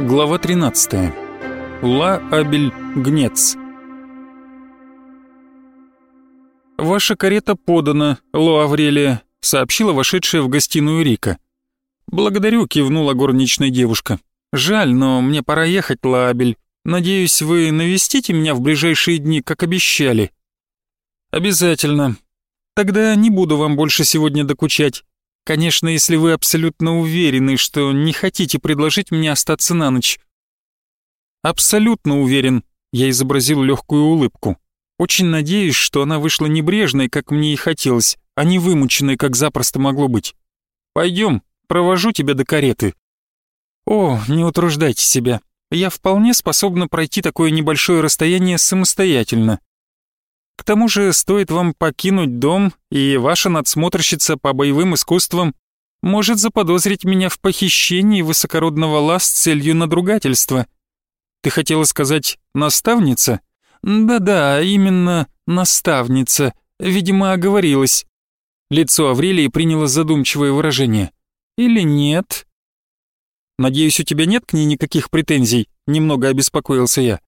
Глава 13. Ла Абель Гнец. «Ваша карета подана, Ло Аврелия», — сообщила вошедшая в гостиную Рика. «Благодарю», — кивнула горничная девушка. «Жаль, но мне пора ехать, Ла Абель. Надеюсь, вы навестите меня в ближайшие дни, как обещали». «Обязательно. Тогда не буду вам больше сегодня докучать. Конечно, если вы абсолютно уверены, что не хотите предложить мне остаться на ночь. Абсолютно уверен, я изобразил легкую улыбку. Очень надеюсь, что она вышла небрежной, как мне и хотелось, а не вымученной, как запросто могло быть. Пойдем, провожу тебя до кареты. О, не утруждайте себя. Я вполне способна пройти такое небольшое расстояние самостоятельно. К тому же стоит вам покинуть дом, и ваша надсмотрщица по боевым искусствам может заподозрить меня в похищении высокородного ла с целью надругательства. Ты хотела сказать «наставница»? Да-да, именно «наставница». Видимо, оговорилась. Лицо Аврелии приняло задумчивое выражение. Или нет? Надеюсь, у тебя нет к ней никаких претензий? Немного обеспокоился я.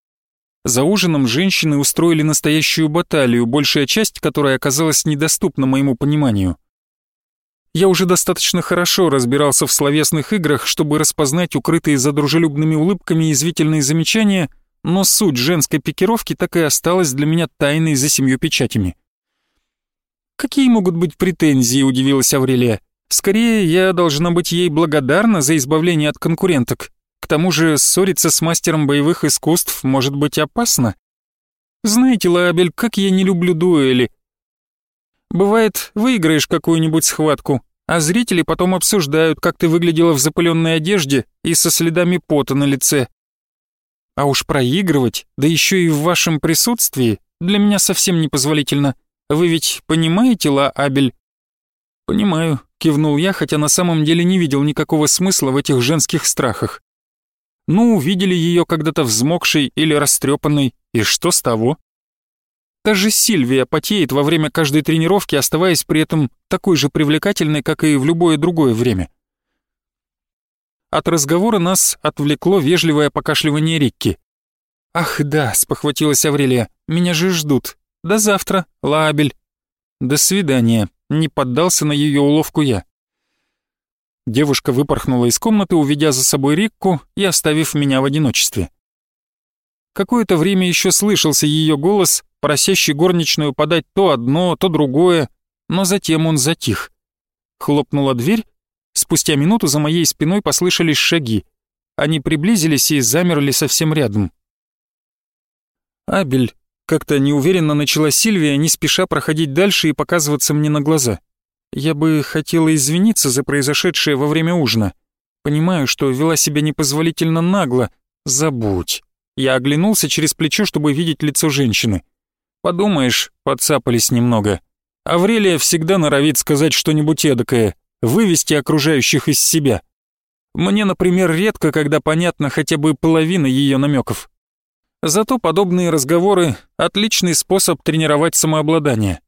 За ужином женщины устроили настоящую баталию, большая часть которой оказалась недоступна моему пониманию. Я уже достаточно хорошо разбирался в словесных играх, чтобы распознать укрытые за дружелюбными улыбками извительные замечания, но суть женской пикировки так и осталась для меня тайной за семью печатями. «Какие могут быть претензии?» — удивилась Аврелия. «Скорее, я должна быть ей благодарна за избавление от конкуренток. К тому же ссориться с мастером боевых искусств может быть опасно. Знаете, Лабель, как я не люблю дуэли. Бывает, выиграешь какую-нибудь схватку, а зрители потом обсуждают, как ты выглядела в запыленной одежде и со следами пота на лице. А уж проигрывать, да еще и в вашем присутствии, для меня совсем непозволительно. Вы ведь понимаете, Ла Абель? Понимаю, кивнул я, хотя на самом деле не видел никакого смысла в этих женских страхах. Ну, увидели ее когда-то взмокшей или растрепанной, и что с того? Даже Сильвия потеет во время каждой тренировки, оставаясь при этом такой же привлекательной, как и в любое другое время. От разговора нас отвлекло вежливое покашливание Рикки. «Ах да», — спохватилась Аврелия, — «меня же ждут. До завтра, Лабель». «До свидания», — не поддался на ее уловку я. Девушка выпорхнула из комнаты, уведя за собой Рикку и оставив меня в одиночестве. Какое-то время еще слышался ее голос, просящий горничную подать то одно, то другое, но затем он затих. Хлопнула дверь, спустя минуту за моей спиной послышались шаги. Они приблизились и замерли совсем рядом. «Абель», — как-то неуверенно начала Сильвия, не спеша проходить дальше и показываться мне на глаза. Я бы хотела извиниться за произошедшее во время ужина. Понимаю, что вела себя непозволительно нагло. Забудь. Я оглянулся через плечо, чтобы видеть лицо женщины. Подумаешь, подцапались немного. Аврелия всегда норовит сказать что-нибудь эдакое, вывести окружающих из себя. Мне, например, редко, когда понятно хотя бы половина ее намеков. Зато подобные разговоры — отличный способ тренировать самообладание.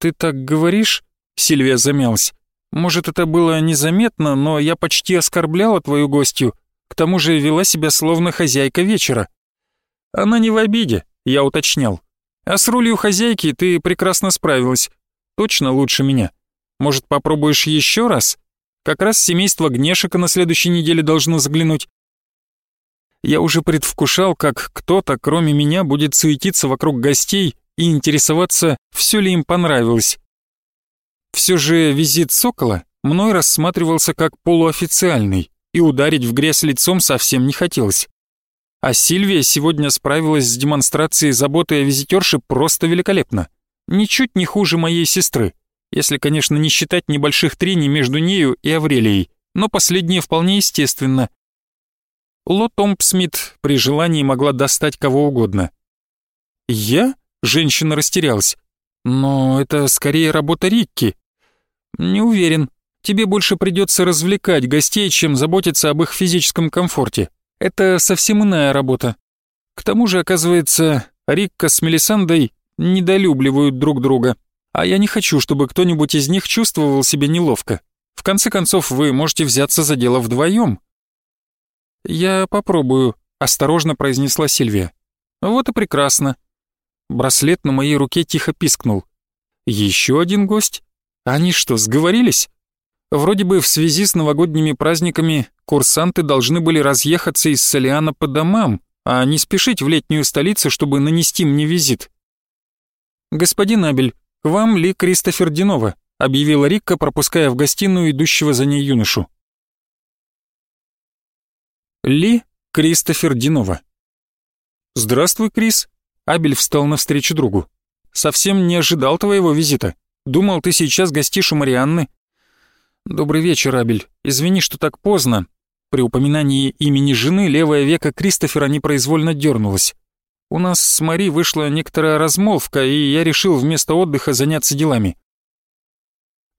«Ты так говоришь?» Сильвия замялась. «Может, это было незаметно, но я почти оскорбляла твою гостью, к тому же вела себя словно хозяйка вечера». «Она не в обиде», — я уточнял. «А с ролью хозяйки ты прекрасно справилась. Точно лучше меня. Может, попробуешь еще раз? Как раз семейство Гнешика на следующей неделе должно заглянуть». Я уже предвкушал, как кто-то, кроме меня, будет суетиться вокруг гостей и интересоваться, все ли им понравилось. Все же визит Сокола мной рассматривался как полуофициальный, и ударить в грязь лицом совсем не хотелось. А Сильвия сегодня справилась с демонстрацией заботы о визитерше просто великолепно. Ничуть не хуже моей сестры, если, конечно, не считать небольших трений между нею и Аврелией, но последнее вполне естественно. Ло Томпсмит при желании могла достать кого угодно. «Я?» — женщина растерялась. «Но это скорее работа Рикки». «Не уверен. Тебе больше придется развлекать гостей, чем заботиться об их физическом комфорте. Это совсем иная работа. К тому же, оказывается, Рикка с Мелисандой недолюбливают друг друга. А я не хочу, чтобы кто-нибудь из них чувствовал себя неловко. В конце концов, вы можете взяться за дело вдвоем. «Я попробую», — осторожно произнесла Сильвия. «Вот и прекрасно». Браслет на моей руке тихо пискнул. «Еще один гость? Они что, сговорились?» Вроде бы в связи с новогодними праздниками курсанты должны были разъехаться из Солиана по домам, а не спешить в летнюю столицу, чтобы нанести мне визит. «Господин Абель, к вам ли Кристофер Динова?» — объявила Рикка, пропуская в гостиную идущего за ней юношу. Ли Кристофер Динова. «Здравствуй, Крис», — Абель встал навстречу другу. «Совсем не ожидал твоего визита. Думал, ты сейчас гостишь у Марианны». «Добрый вечер, Абель. Извини, что так поздно. При упоминании имени жены левое веко Кристофера непроизвольно дернулось. У нас с Мари вышла некоторая размолвка, и я решил вместо отдыха заняться делами.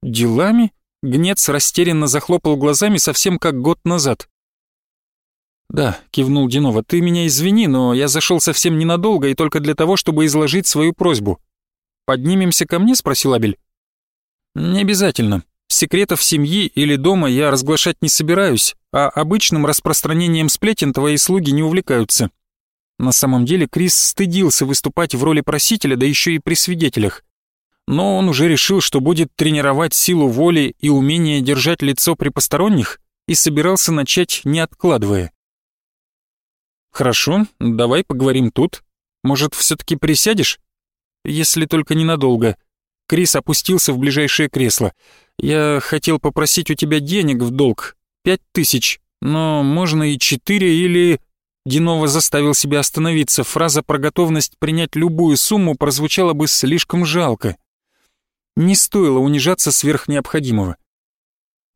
Делами? Гнец растерянно захлопал глазами совсем как год назад. «Да», — кивнул Динова, — «ты меня извини, но я зашел совсем ненадолго и только для того, чтобы изложить свою просьбу». «Поднимемся ко мне?» — спросил Абель. «Не обязательно. Секретов семьи или дома я разглашать не собираюсь, а обычным распространением сплетен твои слуги не увлекаются. На самом деле Крис стыдился выступать в роли просителя, да еще и при свидетелях. Но он уже решил, что будет тренировать силу воли и умение держать лицо при посторонних, и собирался начать, не откладывая. «Хорошо, давай поговорим тут. Может, все-таки присядешь? Если только ненадолго». Крис опустился в ближайшее кресло. «Я хотел попросить у тебя денег в долг. Пять тысяч. Но можно и четыре или...» Динова заставил себя остановиться. Фраза про готовность принять любую сумму прозвучала бы слишком жалко. Не стоило унижаться сверх необходимого.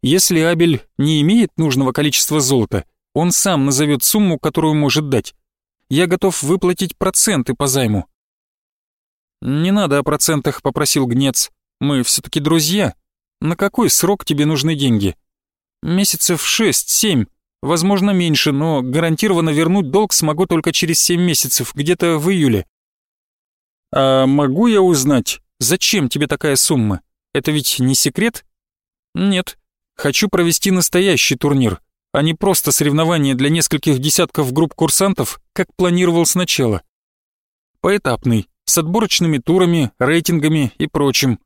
Если Абель не имеет нужного количества золота, он сам назовет сумму, которую может дать. Я готов выплатить проценты по займу. «Не надо о процентах», — попросил Гнец. «Мы все-таки друзья. На какой срок тебе нужны деньги?» «Месяцев шесть-семь. Возможно, меньше, но гарантированно вернуть долг смогу только через семь месяцев, где-то в июле». «А могу я узнать, зачем тебе такая сумма? Это ведь не секрет?» «Нет. Хочу провести настоящий турнир, а не просто соревнование для нескольких десятков групп курсантов, как планировал сначала. Поэтапный, с отборочными турами, рейтингами и прочим.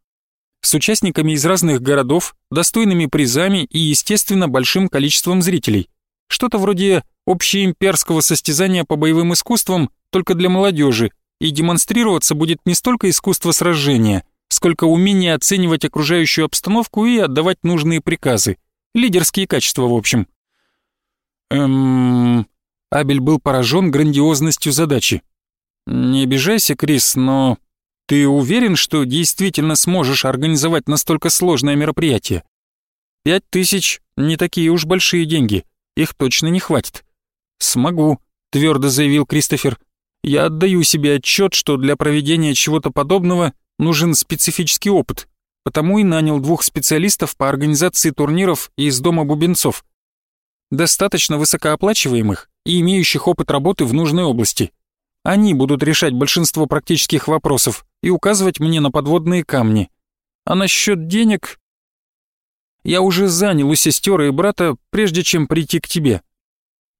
С участниками из разных городов, достойными призами и, естественно, большим количеством зрителей. Что-то вроде общеимперского состязания по боевым искусствам, только для молодежи, и демонстрироваться будет не столько искусство сражения, сколько умение оценивать окружающую обстановку и отдавать нужные приказы. Лидерские качества, в общем. Эм... Абель был поражен грандиозностью задачи. «Не обижайся, Крис, но ты уверен, что действительно сможешь организовать настолько сложное мероприятие? Пять тысяч — не такие уж большие деньги, их точно не хватит». «Смогу», — твердо заявил Кристофер. «Я отдаю себе отчет, что для проведения чего-то подобного нужен специфический опыт, потому и нанял двух специалистов по организации турниров из Дома Бубенцов. Достаточно высокооплачиваемых и имеющих опыт работы в нужной области. Они будут решать большинство практических вопросов и указывать мне на подводные камни. А насчет денег... Я уже занял у сестер и брата, прежде чем прийти к тебе.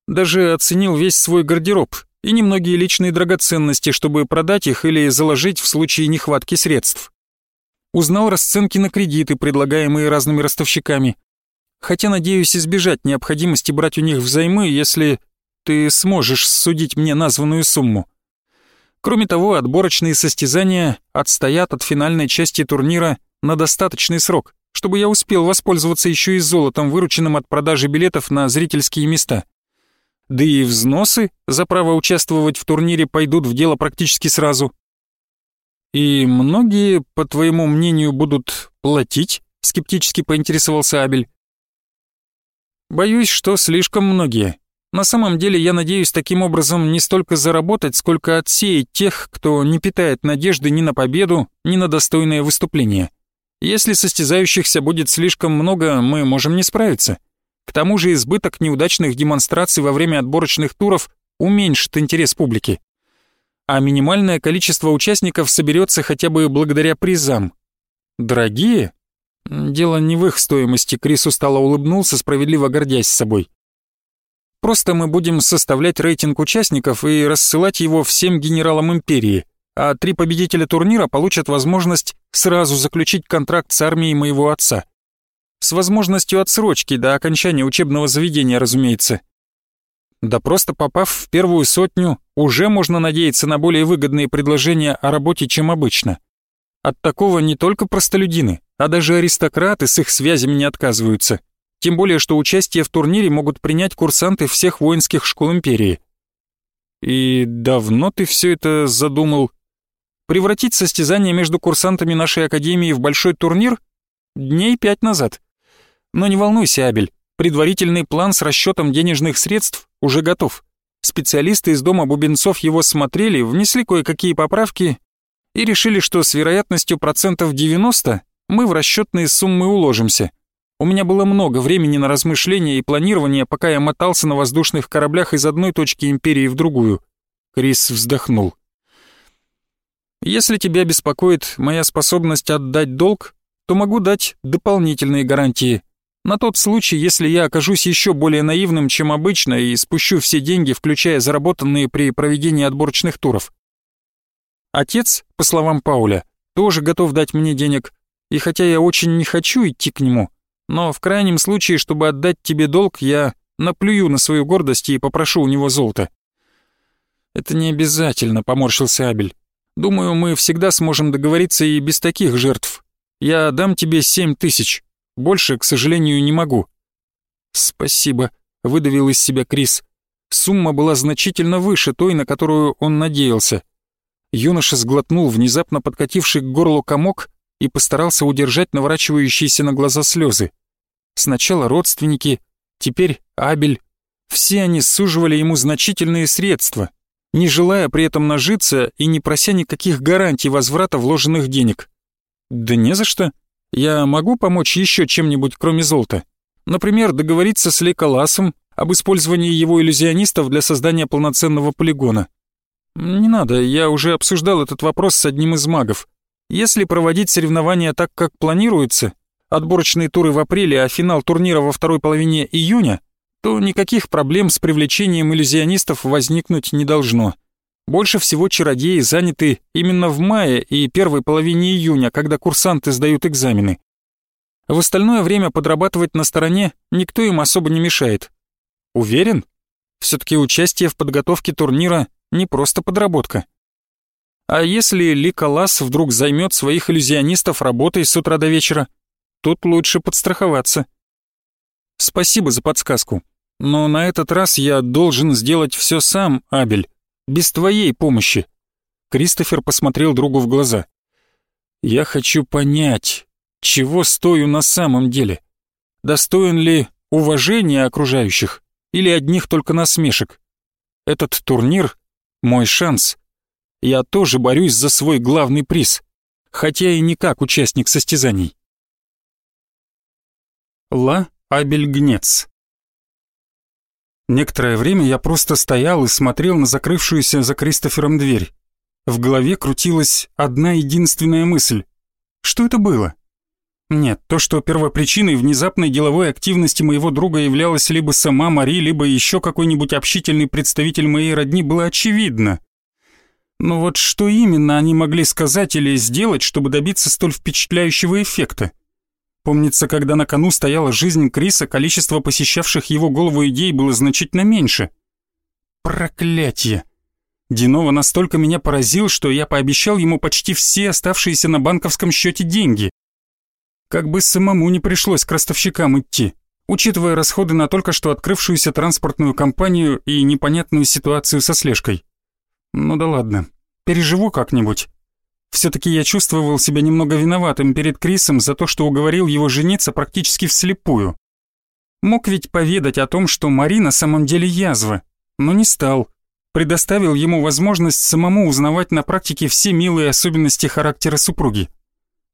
Даже оценил весь свой гардероб и немногие личные драгоценности, чтобы продать их или заложить в случае нехватки средств. Узнал расценки на кредиты, предлагаемые разными ростовщиками. Хотя надеюсь избежать необходимости брать у них взаймы, если ты сможешь судить мне названную сумму. Кроме того, отборочные состязания отстоят от финальной части турнира на достаточный срок, чтобы я успел воспользоваться еще и золотом, вырученным от продажи билетов на зрительские места. Да и взносы за право участвовать в турнире пойдут в дело практически сразу. «И многие, по твоему мнению, будут платить?» — скептически поинтересовался Абель. «Боюсь, что слишком многие. На самом деле я надеюсь таким образом не столько заработать, сколько отсеять тех, кто не питает надежды ни на победу, ни на достойное выступление. Если состязающихся будет слишком много, мы можем не справиться. К тому же избыток неудачных демонстраций во время отборочных туров уменьшит интерес публики. А минимальное количество участников соберется хотя бы благодаря призам. Дорогие? Дело не в их стоимости, Крис устало улыбнулся, справедливо гордясь собой. Просто мы будем составлять рейтинг участников и рассылать его всем генералам империи, а три победителя турнира получат возможность сразу заключить контракт с армией моего отца. С возможностью отсрочки до окончания учебного заведения, разумеется. Да просто попав в первую сотню, уже можно надеяться на более выгодные предложения о работе, чем обычно. От такого не только простолюдины, а даже аристократы с их связями не отказываются. Тем более, что участие в турнире могут принять курсанты всех воинских школ империи. И давно ты все это задумал? Превратить состязание между курсантами нашей академии в большой турнир? Дней пять назад. Но не волнуйся, Абель, предварительный план с расчетом денежных средств уже готов. Специалисты из дома Бубенцов его смотрели, внесли кое-какие поправки и решили, что с вероятностью процентов 90 мы в расчетные суммы уложимся. У меня было много времени на размышления и планирование, пока я мотался на воздушных кораблях из одной точки империи в другую. Крис вздохнул. Если тебя беспокоит моя способность отдать долг, то могу дать дополнительные гарантии. На тот случай, если я окажусь еще более наивным, чем обычно, и спущу все деньги, включая заработанные при проведении отборочных туров. Отец, по словам Пауля, тоже готов дать мне денег, и хотя я очень не хочу идти к нему, но в крайнем случае, чтобы отдать тебе долг, я наплюю на свою гордость и попрошу у него золото». «Это не обязательно», — поморщился Абель. «Думаю, мы всегда сможем договориться и без таких жертв. Я дам тебе семь тысяч. Больше, к сожалению, не могу». «Спасибо», — выдавил из себя Крис. Сумма была значительно выше той, на которую он надеялся. Юноша сглотнул внезапно подкативший к горлу комок и постарался удержать наворачивающиеся на глаза слезы. Сначала родственники, теперь Абель. Все они суживали ему значительные средства, не желая при этом нажиться и не прося никаких гарантий возврата вложенных денег. Да не за что. Я могу помочь еще чем-нибудь, кроме золота. Например, договориться с Леколасом об использовании его иллюзионистов для создания полноценного полигона. Не надо, я уже обсуждал этот вопрос с одним из магов. Если проводить соревнования так, как планируется, отборочные туры в апреле, а финал турнира во второй половине июня, то никаких проблем с привлечением иллюзионистов возникнуть не должно. Больше всего чародеи заняты именно в мае и первой половине июня, когда курсанты сдают экзамены. В остальное время подрабатывать на стороне никто им особо не мешает. Уверен? Все-таки участие в подготовке турнира не просто подработка. А если Ликолас вдруг займет своих иллюзионистов работой с утра до вечера? Тут лучше подстраховаться. Спасибо за подсказку. Но на этот раз я должен сделать все сам, Абель, без твоей помощи. Кристофер посмотрел другу в глаза. Я хочу понять, чего стою на самом деле. Достоин ли уважения окружающих или одних только насмешек? Этот турнир — мой шанс — я тоже борюсь за свой главный приз, хотя и не как участник состязаний. Ла Абельгнец Некоторое время я просто стоял и смотрел на закрывшуюся за Кристофером дверь. В голове крутилась одна единственная мысль. Что это было? Нет, то, что первопричиной внезапной деловой активности моего друга являлась либо сама Мари, либо еще какой-нибудь общительный представитель моей родни, было очевидно. Но вот что именно они могли сказать или сделать, чтобы добиться столь впечатляющего эффекта? Помнится, когда на кону стояла жизнь Криса, количество посещавших его голову идей было значительно меньше. Проклятие! Динова настолько меня поразил, что я пообещал ему почти все оставшиеся на банковском счете деньги. Как бы самому не пришлось к ростовщикам идти, учитывая расходы на только что открывшуюся транспортную компанию и непонятную ситуацию со слежкой. Ну да ладно, переживу как-нибудь. Все-таки я чувствовал себя немного виноватым перед Крисом за то, что уговорил его жениться практически вслепую. Мог ведь поведать о том, что Мари на самом деле язва, но не стал. Предоставил ему возможность самому узнавать на практике все милые особенности характера супруги.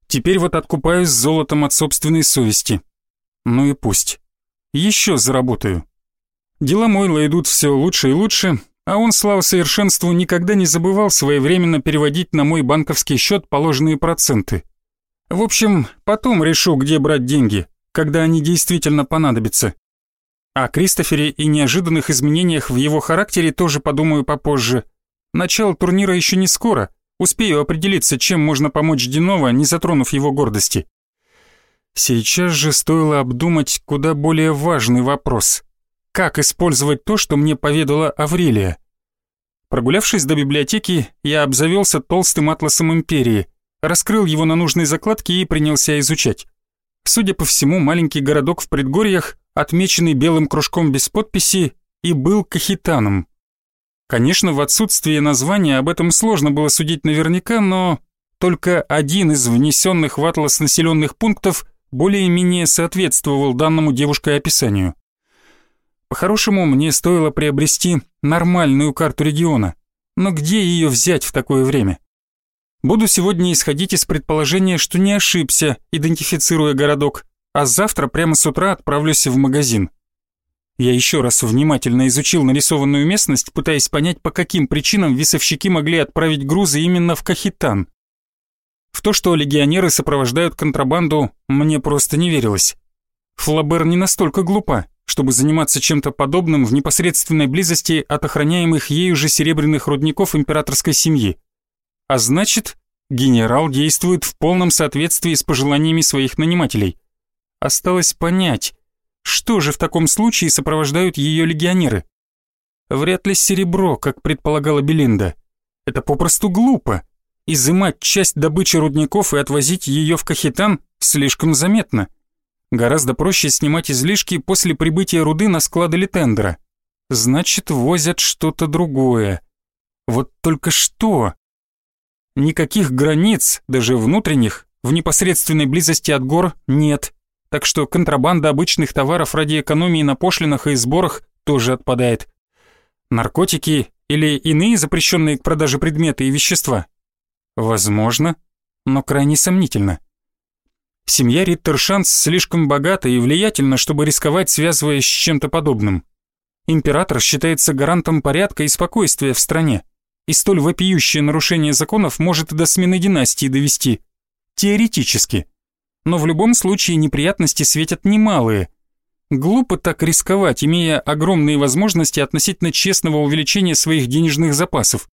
Теперь вот откупаюсь золотом от собственной совести. Ну и пусть. Еще заработаю. Дела Мойла идут все лучше и лучше, а он, слава совершенству, никогда не забывал своевременно переводить на мой банковский счет положенные проценты. В общем, потом решу, где брать деньги, когда они действительно понадобятся. О Кристофере и неожиданных изменениях в его характере тоже подумаю попозже. Начало турнира еще не скоро. Успею определиться, чем можно помочь Динова, не затронув его гордости. Сейчас же стоило обдумать куда более важный вопрос. Как использовать то, что мне поведала Аврелия? Прогулявшись до библиотеки, я обзавелся толстым атласом Империи, раскрыл его на нужной закладке и принялся изучать. Судя по всему, маленький городок в предгорьях, отмеченный белым кружком без подписи, и был Кахитаном. Конечно, в отсутствие названия об этом сложно было судить наверняка, но только один из внесенных в атлас населенных пунктов более-менее соответствовал данному девушкой описанию. По-хорошему, мне стоило приобрести нормальную карту региона, но где ее взять в такое время? Буду сегодня исходить из предположения, что не ошибся, идентифицируя городок, а завтра прямо с утра отправлюсь в магазин. Я еще раз внимательно изучил нарисованную местность, пытаясь понять, по каким причинам весовщики могли отправить грузы именно в Кахитан. В то, что легионеры сопровождают контрабанду, мне просто не верилось. Флабер не настолько глупа, чтобы заниматься чем-то подобным в непосредственной близости от охраняемых ею же серебряных рудников императорской семьи. А значит, генерал действует в полном соответствии с пожеланиями своих нанимателей. Осталось понять, что же в таком случае сопровождают ее легионеры? Вряд ли серебро, как предполагала Белинда. Это попросту глупо. Изымать часть добычи рудников и отвозить ее в Кахитан слишком заметно. Гораздо проще снимать излишки после прибытия руды на склады Литендера. Значит, возят что-то другое. Вот только что? Никаких границ, даже внутренних, в непосредственной близости от гор нет, так что контрабанда обычных товаров ради экономии на пошлинах и сборах тоже отпадает. Наркотики или иные запрещенные к продаже предметы и вещества? Возможно, но крайне сомнительно. Семья Риттершанс слишком богата и влиятельна, чтобы рисковать, связываясь с чем-то подобным. Император считается гарантом порядка и спокойствия в стране и столь вопиющее нарушение законов может до смены династии довести. Теоретически. Но в любом случае неприятности светят немалые. Глупо так рисковать, имея огромные возможности относительно честного увеличения своих денежных запасов.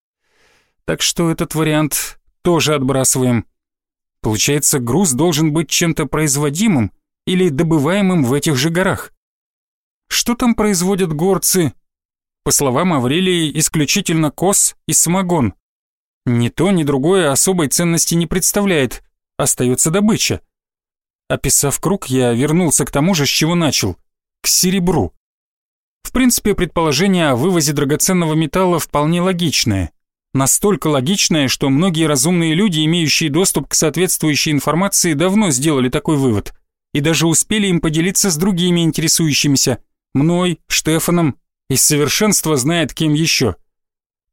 Так что этот вариант тоже отбрасываем. Получается, груз должен быть чем-то производимым или добываемым в этих же горах. Что там производят горцы, по словам Аврелии, исключительно кос и самогон. Ни то, ни другое особой ценности не представляет, остается добыча. Описав круг, я вернулся к тому же, с чего начал, к серебру. В принципе, предположение о вывозе драгоценного металла вполне логичное. Настолько логичное, что многие разумные люди, имеющие доступ к соответствующей информации, давно сделали такой вывод и даже успели им поделиться с другими интересующимися, мной, Штефаном и совершенство знает кем еще.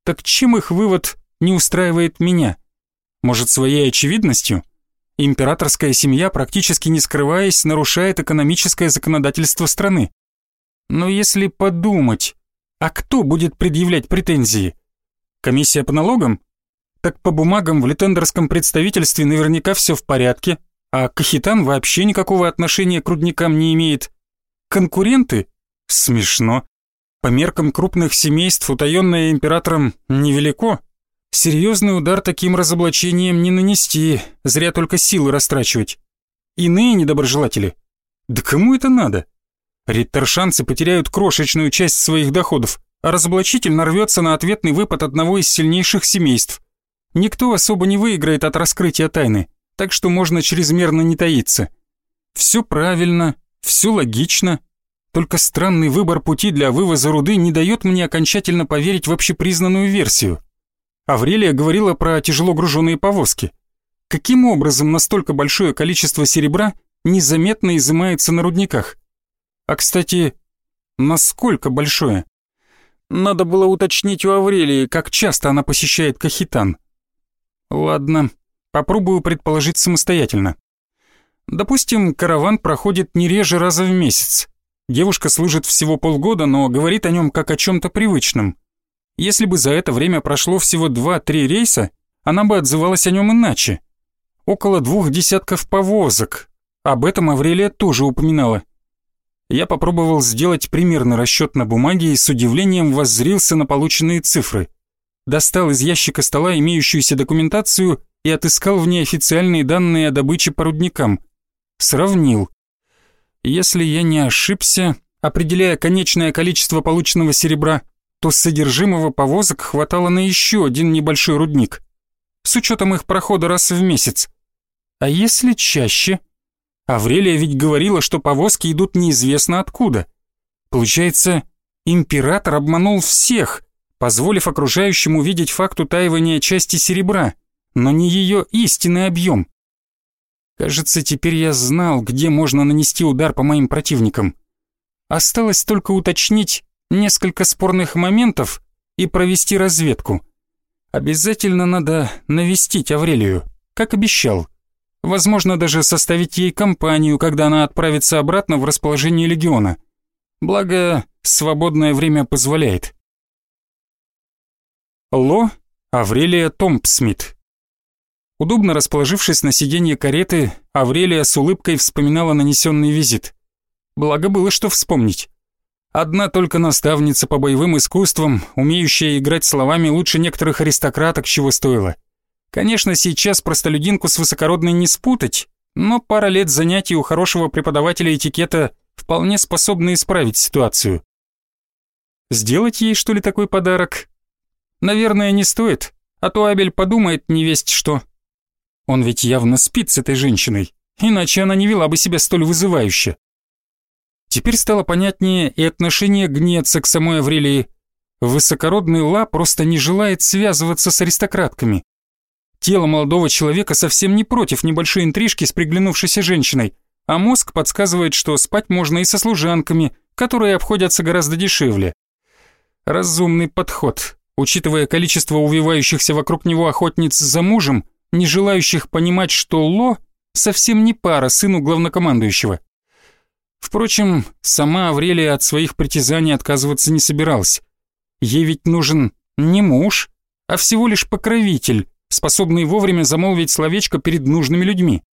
Так чем их вывод не устраивает меня? Может, своей очевидностью? Императорская семья, практически не скрываясь, нарушает экономическое законодательство страны. Но если подумать, а кто будет предъявлять претензии? Комиссия по налогам? Так по бумагам в литендерском представительстве наверняка все в порядке, а Кахитан вообще никакого отношения к рудникам не имеет. Конкуренты? Смешно. По меркам крупных семейств, утаённое императором невелико. Серьезный удар таким разоблачением не нанести, зря только силы растрачивать. Иные недоброжелатели? Да кому это надо? Риттершанцы потеряют крошечную часть своих доходов, разоблачитель нарвется на ответный выпад одного из сильнейших семейств. Никто особо не выиграет от раскрытия тайны, так что можно чрезмерно не таиться. Все правильно, все логично, только странный выбор пути для вывоза руды не дает мне окончательно поверить в общепризнанную версию. Аврелия говорила про тяжело груженные повозки. Каким образом настолько большое количество серебра незаметно изымается на рудниках? А, кстати, насколько большое? Надо было уточнить у Аврелии, как часто она посещает Кахитан. Ладно, попробую предположить самостоятельно. Допустим, караван проходит не реже раза в месяц. Девушка служит всего полгода, но говорит о нем как о чем-то привычном. Если бы за это время прошло всего два-три рейса, она бы отзывалась о нем иначе. Около двух десятков повозок. Об этом Аврелия тоже упоминала. Я попробовал сделать примерный расчет на бумаге и с удивлением воззрился на полученные цифры. Достал из ящика стола имеющуюся документацию и отыскал в ней официальные данные о добыче по рудникам. Сравнил. Если я не ошибся, определяя конечное количество полученного серебра, то содержимого повозок хватало на еще один небольшой рудник. С учетом их прохода раз в месяц. А если чаще? Аврелия ведь говорила, что повозки идут неизвестно откуда. Получается, император обманул всех, позволив окружающим увидеть факт утаивания части серебра, но не ее истинный объем. Кажется, теперь я знал, где можно нанести удар по моим противникам. Осталось только уточнить несколько спорных моментов и провести разведку. Обязательно надо навестить Аврелию, как обещал. Возможно, даже составить ей компанию, когда она отправится обратно в расположение легиона. Благо, свободное время позволяет. Ло Аврелия Томпсмит. Удобно расположившись на сиденье кареты, Аврелия с улыбкой вспоминала нанесенный визит. Благо было что вспомнить. Одна только наставница по боевым искусствам, умеющая играть словами лучше некоторых аристократок, чего стоило. Конечно, сейчас простолюдинку с высокородной не спутать, но пара лет занятий у хорошего преподавателя этикета вполне способны исправить ситуацию. Сделать ей, что ли, такой подарок? Наверное, не стоит, а то Абель подумает не весть что. Он ведь явно спит с этой женщиной, иначе она не вела бы себя столь вызывающе. Теперь стало понятнее и отношение Гнеца к самой Аврелии. Высокородный Ла просто не желает связываться с аристократками. Тело молодого человека совсем не против небольшой интрижки с приглянувшейся женщиной, а мозг подсказывает, что спать можно и со служанками, которые обходятся гораздо дешевле. Разумный подход, учитывая количество увивающихся вокруг него охотниц за мужем, не желающих понимать, что Ло совсем не пара сыну главнокомандующего. Впрочем, сама Аврелия от своих притязаний отказываться не собиралась. Ей ведь нужен не муж, а всего лишь покровитель, способный вовремя замолвить словечко перед нужными людьми.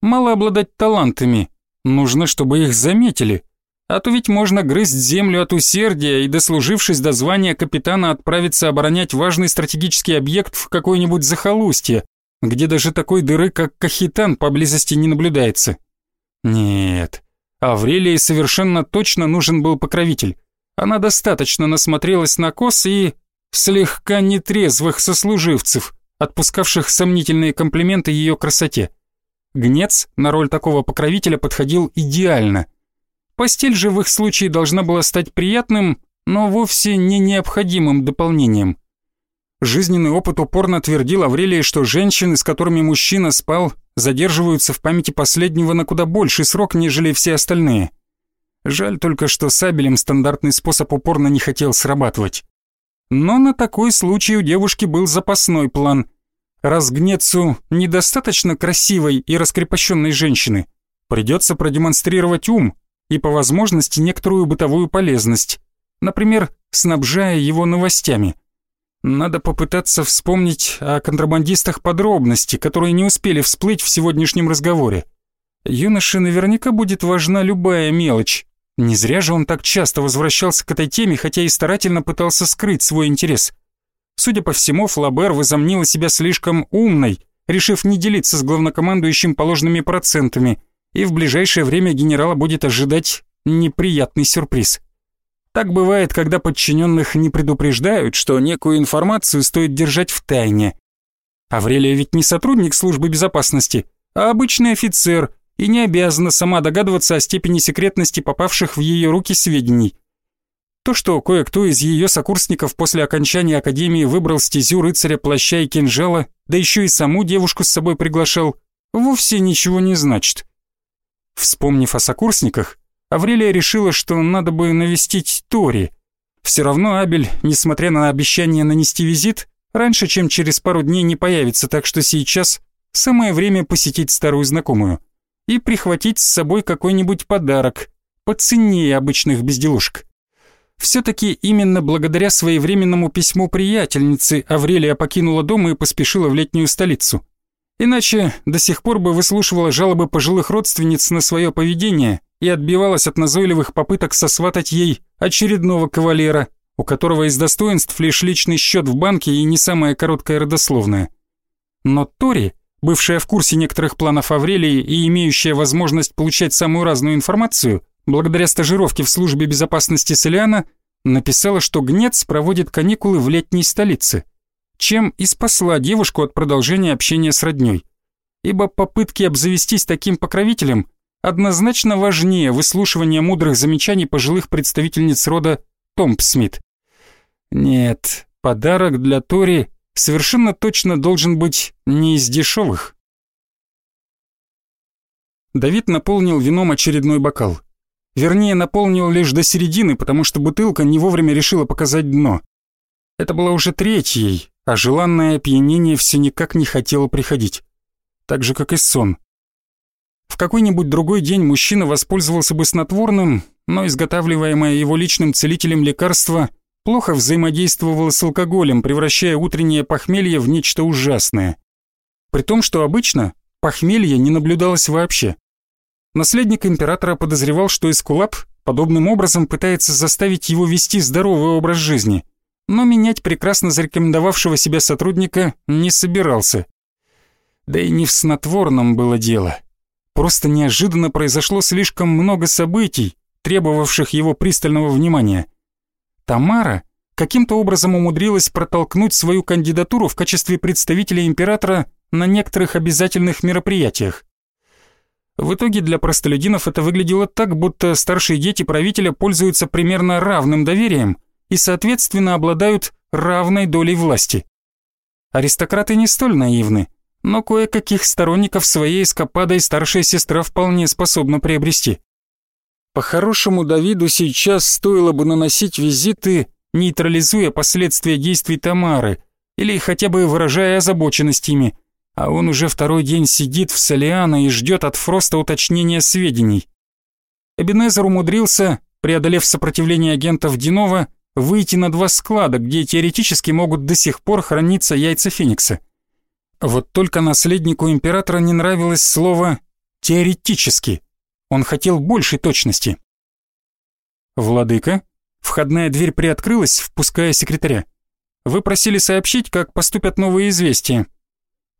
Мало обладать талантами, нужно, чтобы их заметили. А то ведь можно грызть землю от усердия и, дослужившись до звания капитана, отправиться оборонять важный стратегический объект в какое-нибудь захолустье, где даже такой дыры, как Кахитан, поблизости не наблюдается. Нет, Аврелии совершенно точно нужен был покровитель. Она достаточно насмотрелась на кос и слегка нетрезвых сослуживцев, отпускавших сомнительные комплименты ее красоте. Гнец на роль такого покровителя подходил идеально. Постель же в их случае должна была стать приятным, но вовсе не необходимым дополнением. Жизненный опыт упорно твердил Аврелии, что женщины, с которыми мужчина спал, задерживаются в памяти последнего на куда больший срок, нежели все остальные. Жаль только, что сабелем стандартный способ упорно не хотел срабатывать. Но на такой случай у девушки был запасной план. Раз Гнецу недостаточно красивой и раскрепощенной женщины, придется продемонстрировать ум и по возможности некоторую бытовую полезность, например, снабжая его новостями – надо попытаться вспомнить о контрабандистах подробности, которые не успели всплыть в сегодняшнем разговоре. Юноше наверняка будет важна любая мелочь. Не зря же он так часто возвращался к этой теме, хотя и старательно пытался скрыть свой интерес. Судя по всему, Флабер возомнила себя слишком умной, решив не делиться с главнокомандующим положенными процентами, и в ближайшее время генерала будет ожидать неприятный сюрприз. Так бывает, когда подчиненных не предупреждают, что некую информацию стоит держать в тайне. Аврелия ведь не сотрудник службы безопасности, а обычный офицер и не обязана сама догадываться о степени секретности попавших в ее руки сведений. То, что кое-кто из ее сокурсников после окончания академии выбрал стезю рыцаря плаща и кинжала, да еще и саму девушку с собой приглашал, вовсе ничего не значит. Вспомнив о сокурсниках, Аврелия решила, что надо бы навестить Тори. Все равно Абель, несмотря на обещание нанести визит, раньше, чем через пару дней не появится, так что сейчас самое время посетить старую знакомую и прихватить с собой какой-нибудь подарок, поценнее обычных безделушек. Все-таки именно благодаря своевременному письму приятельницы Аврелия покинула дом и поспешила в летнюю столицу. Иначе до сих пор бы выслушивала жалобы пожилых родственниц на свое поведение и отбивалась от назойливых попыток сосватать ей очередного кавалера, у которого из достоинств лишь личный счет в банке и не самая короткая родословная. Но Тори, бывшая в курсе некоторых планов Аврелии и имеющая возможность получать самую разную информацию, благодаря стажировке в службе безопасности Селиана, написала, что Гнец проводит каникулы в летней столице, чем и спасла девушку от продолжения общения с роднёй. Ибо попытки обзавестись таким покровителем однозначно важнее выслушивания мудрых замечаний пожилых представительниц рода Томпсмит. Нет, подарок для Тори совершенно точно должен быть не из дешевых. Давид наполнил вином очередной бокал. Вернее, наполнил лишь до середины, потому что бутылка не вовремя решила показать дно. Это была уже третьей, а желанное опьянение все никак не хотело приходить. Так же, как и сон. В какой-нибудь другой день мужчина воспользовался бы снотворным, но изготавливаемое его личным целителем лекарство плохо взаимодействовало с алкоголем, превращая утреннее похмелье в нечто ужасное. При том, что обычно похмелье не наблюдалось вообще. Наследник императора подозревал, что Эскулап подобным образом пытается заставить его вести здоровый образ жизни, но менять прекрасно зарекомендовавшего себя сотрудника не собирался. Да и не в снотворном было дело. Просто неожиданно произошло слишком много событий, требовавших его пристального внимания – Тамара каким-то образом умудрилась протолкнуть свою кандидатуру в качестве представителя императора на некоторых обязательных мероприятиях. В итоге для простолюдинов это выглядело так, будто старшие дети правителя пользуются примерно равным доверием и, соответственно, обладают равной долей власти. Аристократы не столь наивны, но кое-каких сторонников своей эскападой старшая сестра вполне способна приобрести. По-хорошему, Давиду сейчас стоило бы наносить визиты, нейтрализуя последствия действий Тамары, или хотя бы выражая озабоченность ими, а он уже второй день сидит в Солиана и ждет от Фроста уточнения сведений. Эбенезер умудрился, преодолев сопротивление агентов Динова, выйти на два склада, где теоретически могут до сих пор храниться яйца Феникса. Вот только наследнику императора не нравилось слово «теоретически», он хотел большей точности. «Владыка?» Входная дверь приоткрылась, впуская секретаря. «Вы просили сообщить, как поступят новые известия».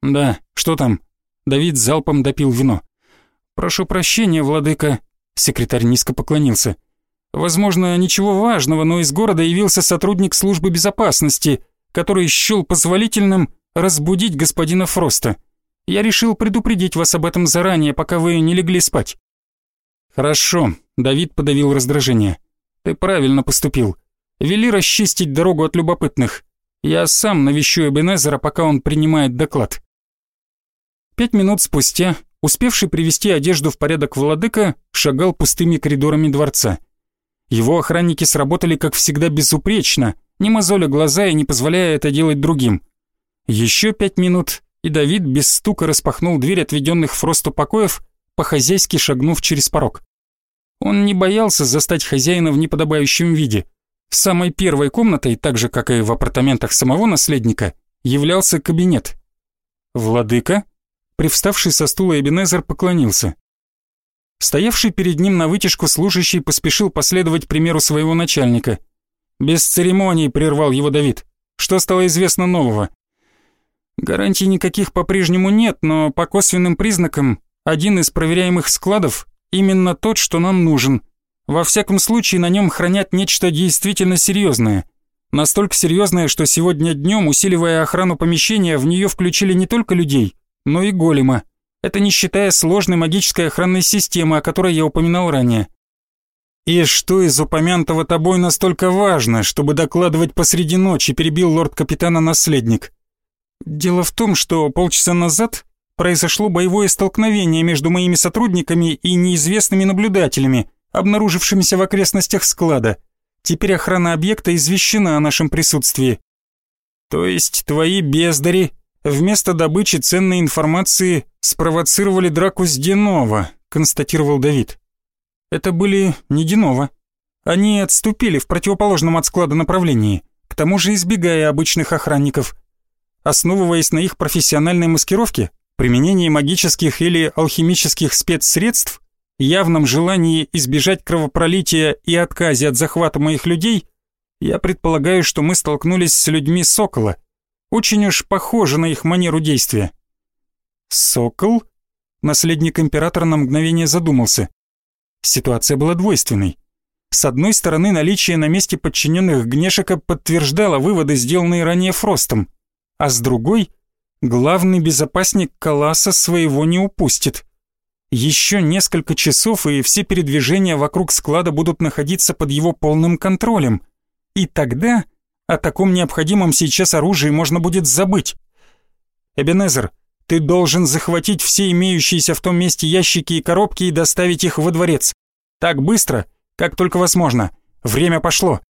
«Да, что там?» Давид залпом допил вино. «Прошу прощения, владыка». Секретарь низко поклонился. «Возможно, ничего важного, но из города явился сотрудник службы безопасности, который счел позволительным разбудить господина Фроста. Я решил предупредить вас об этом заранее, пока вы не легли спать». «Хорошо», — Давид подавил раздражение. «Ты правильно поступил. Вели расчистить дорогу от любопытных. Я сам навещу Эбенезера, пока он принимает доклад». Пять минут спустя, успевший привести одежду в порядок владыка, шагал пустыми коридорами дворца. Его охранники сработали, как всегда, безупречно, не мозоля глаза и не позволяя это делать другим. Еще пять минут, и Давид без стука распахнул дверь отведенных Фросту покоев, по-хозяйски шагнув через порог. Он не боялся застать хозяина в неподобающем виде. Самой первой комнатой, так же, как и в апартаментах самого наследника, являлся кабинет. «Владыка?» Привставший со стула Эбенезер поклонился. Стоявший перед ним на вытяжку служащий поспешил последовать примеру своего начальника. Без церемоний прервал его Давид. Что стало известно нового? Гарантий никаких по-прежнему нет, но по косвенным признакам один из проверяемых складов Именно тот, что нам нужен. Во всяком случае, на нем хранят нечто действительно серьезное. Настолько серьезное, что сегодня днем, усиливая охрану помещения, в нее включили не только людей, но и голема. Это не считая сложной магической охранной системы, о которой я упоминал ранее. «И что из упомянутого тобой настолько важно, чтобы докладывать посреди ночи?» перебил лорд-капитана наследник. «Дело в том, что полчаса назад произошло боевое столкновение между моими сотрудниками и неизвестными наблюдателями, обнаружившимися в окрестностях склада. Теперь охрана объекта извещена о нашем присутствии. То есть твои бездари вместо добычи ценной информации спровоцировали драку с Динова, констатировал Давид. Это были не Динова. Они отступили в противоположном от склада направлении, к тому же избегая обычных охранников. Основываясь на их профессиональной маскировке, применении магических или алхимических спецсредств, явном желании избежать кровопролития и отказе от захвата моих людей, я предполагаю, что мы столкнулись с людьми Сокола. Очень уж похоже на их манеру действия. Сокол? Наследник императора на мгновение задумался. Ситуация была двойственной. С одной стороны, наличие на месте подчиненных Гнешика подтверждало выводы, сделанные ранее Фростом, а с другой, главный безопасник Каласа своего не упустит. Еще несколько часов, и все передвижения вокруг склада будут находиться под его полным контролем. И тогда о таком необходимом сейчас оружии можно будет забыть. Эбенезер, ты должен захватить все имеющиеся в том месте ящики и коробки и доставить их во дворец. Так быстро, как только возможно. Время пошло.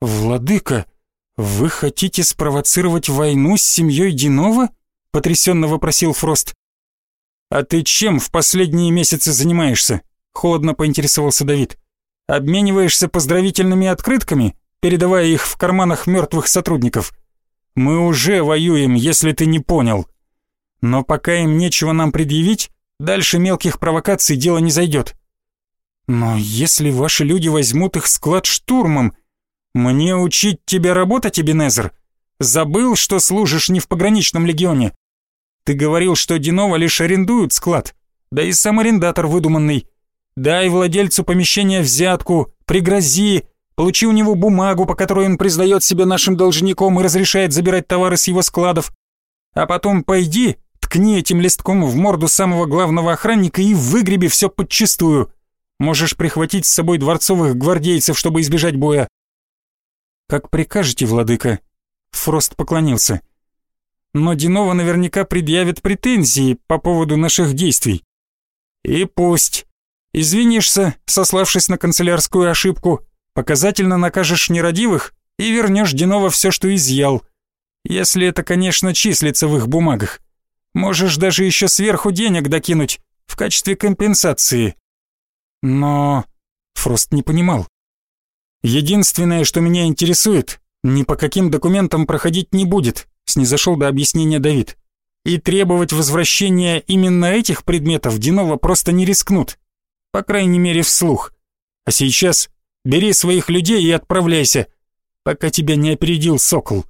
Владыка, вы хотите спровоцировать войну с семьей Динова? Потрясенно вопросил Фрост. А ты чем в последние месяцы занимаешься? Холодно поинтересовался Давид. Обмениваешься поздравительными открытками, передавая их в карманах мертвых сотрудников? Мы уже воюем, если ты не понял. Но пока им нечего нам предъявить, дальше мелких провокаций дело не зайдет. Но если ваши люди возьмут их склад штурмом, мне учить тебя работать, Эбенезер? Забыл, что служишь не в пограничном легионе? Ты говорил, что Динова лишь арендуют склад, да и сам арендатор выдуманный. Дай владельцу помещения взятку, пригрози, получи у него бумагу, по которой он признает себя нашим должником и разрешает забирать товары с его складов. А потом пойди Ткни этим листком в морду самого главного охранника и выгреби все подчистую. Можешь прихватить с собой дворцовых гвардейцев, чтобы избежать боя. Как прикажете, владыка. Фрост поклонился. Но Динова наверняка предъявит претензии по поводу наших действий. И пусть. Извинишься, сославшись на канцелярскую ошибку, показательно накажешь нерадивых и вернешь Динова все, что изъял. Если это, конечно, числится в их бумагах. Можешь даже еще сверху денег докинуть в качестве компенсации. Но Фрост не понимал. Единственное, что меня интересует, ни по каким документам проходить не будет, снизошел до объяснения Давид. И требовать возвращения именно этих предметов Динова просто не рискнут. По крайней мере, вслух. А сейчас бери своих людей и отправляйся, пока тебя не опередил Сокол.